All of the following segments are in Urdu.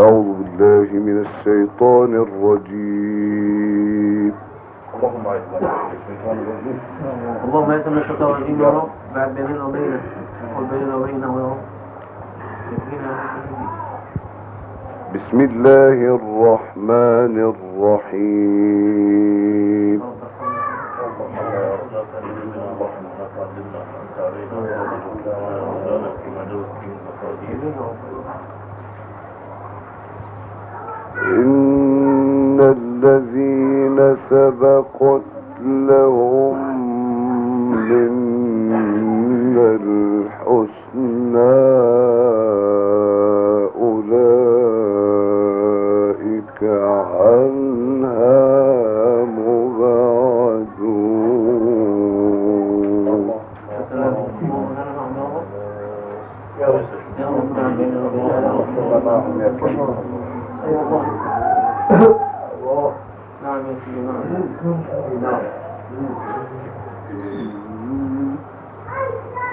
أعوذ بالله من الشيطان الرجيم. اللهم اعز لنا الشيطان الرجيم. اللهم من الشيطان الرجيم يا رب. بعد بيننا وبينك. قل بيننا وبينه يا رب. اهدنا بسم الله الرحمن الرحيم إن الذين سبقت لهم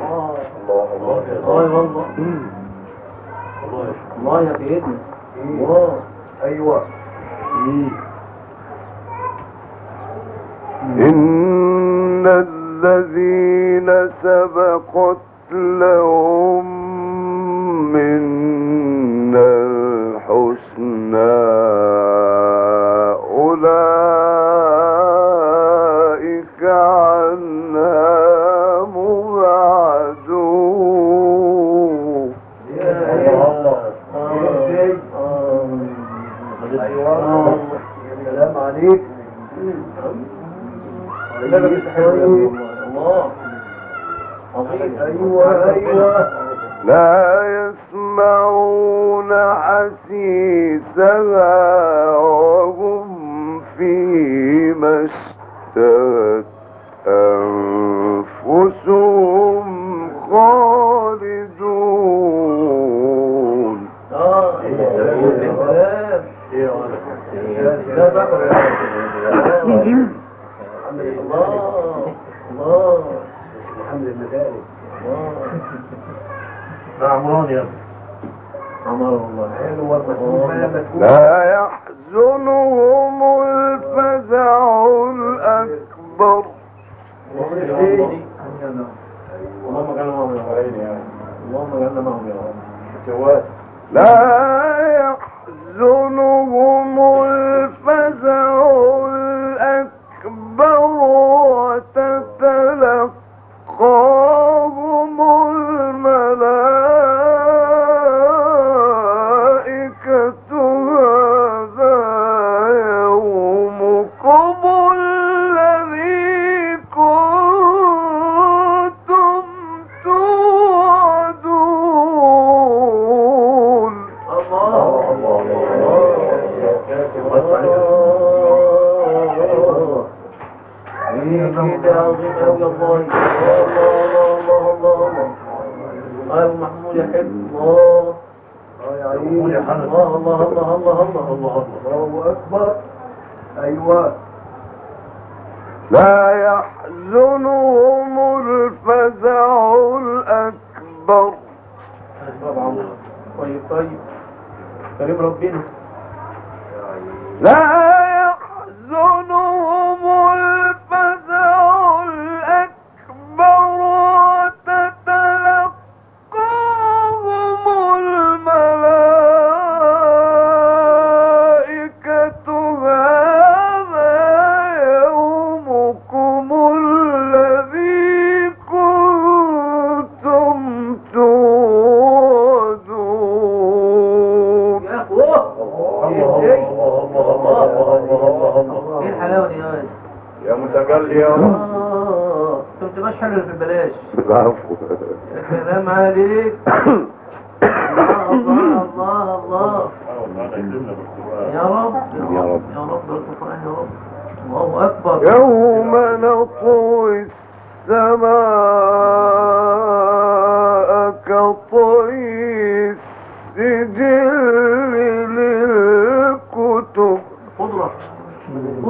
الله الله الله والله الله يا سيدنا الله ايوه إن الذين سبقت لهم منا الحسنى أولئك لا يسمعون حسيسها وهم فيما اشتهت أنفسهم خالدون. الله عمران يا عمر والله لا يحزنهم الفزع الأكبر. اللهم اجعلنا معهم يا رب اللهم اجعلنا معهم يا رب جواد لا يحزنهم الفزع الأكبر وتتلقاهم الله الله الله الله الله الله الله الله. الله أكبر. أيوة. لا يحزنهم الفزع الأكبر. طيب طيب. كريم ربنا. لا يحزنهم ايه الحلاوه دي يا متجلي يا رب انت حلو في البلاش. العفو. يا سلام عليك. الله الله الله الله يا رب. يا رب. يا رب القرآن يا رب. الله أكبر. يوم نطوي السماء كطي السجل.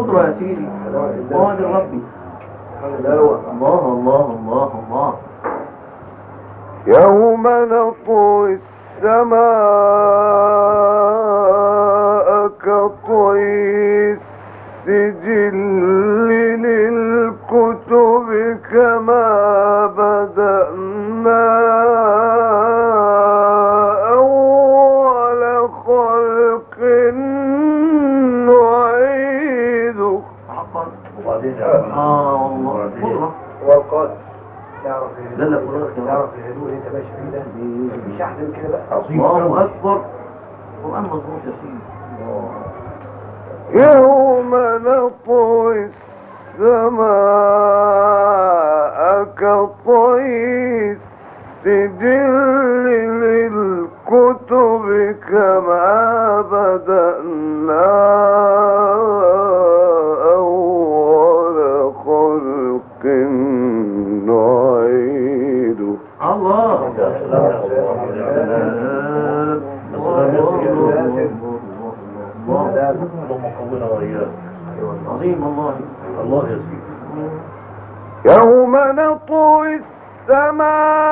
قدرة يا سيدي قادر ربي الله الله الله الله يوم نطوي السماء كطي السجل للكتب كما بدأنا يعرف لا لا قدرة يا يعرف رب الهدوء اللي انت ماشي فيه ده. مش احسن من كده بقى. الله أكبر. القرآن مظبوط يا سيدي. يوم نطوي السماء كطي السجل للكتب كما بدأنا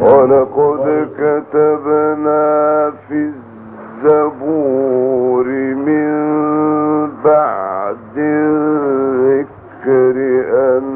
ولقد كتبنا في الزبور من بعد الذكر أن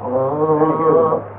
اللہ